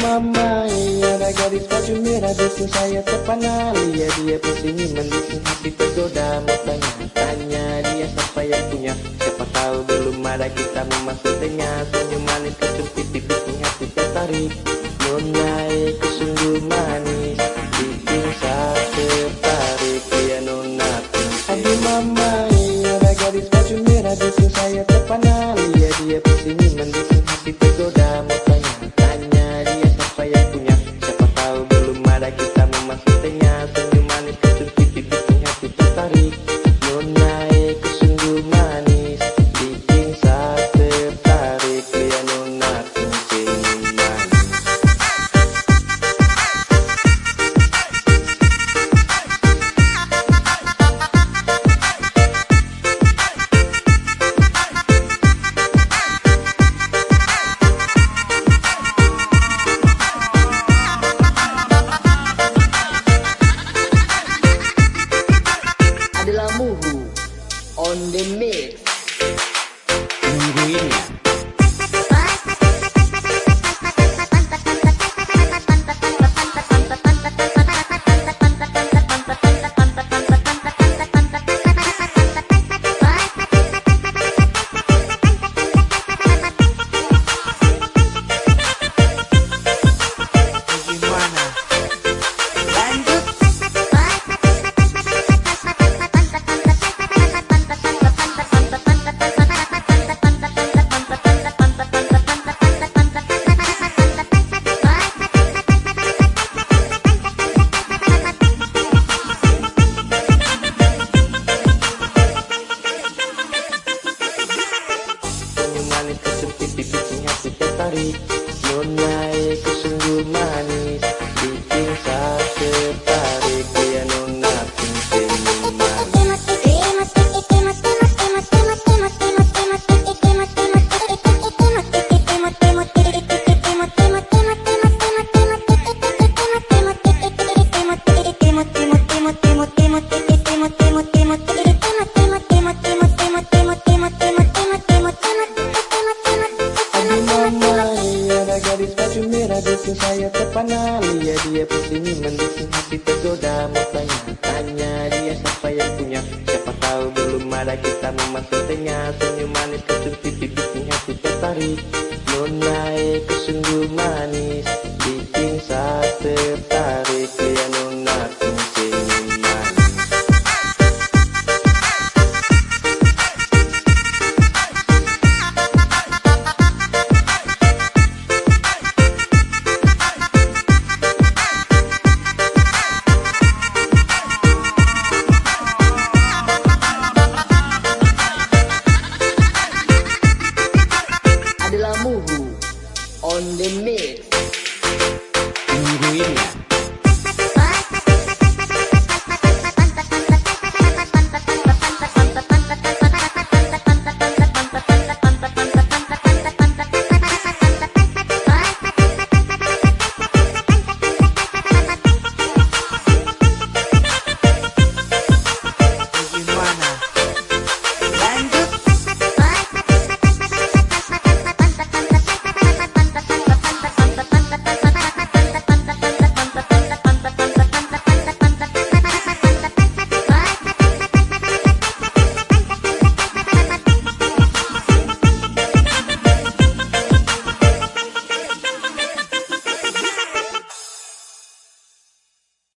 mama, iya ada gadis baju merah bikin saya terpana Lihat dia pusingin mendukung hati tergoda Mau tanya-tanya dia siapa yang punya? Siapa tahu belum ada kita memasukinya Senyum manis kecup pipi bikin hati tertarik. Itu sungguh manis Bikin tertarik. Dia nona Aduh mama, iya ada gadis baju merah bikin saya terpana Lihat dia pusingin mendukung hati tergoda Mau night. On the mix. Minggu baik kesenyuman Bikin tak tertarik dia nona pimpin Timo, Timo, Timo, Timo, Timo, Timo, Timo, Timo, Timo, Timo, Timo, Timo, Timo, saya terpana iya Lihat dia pusing mendukung hati tergoda. Mau tanya dia siapa yang punya. Siapa tahu belum ada kita memasukinya Senyum manis kecil pipi bikin hati tertarik. Menaik kesungguh manis Bikin saya tertarik. Mugu on the mix.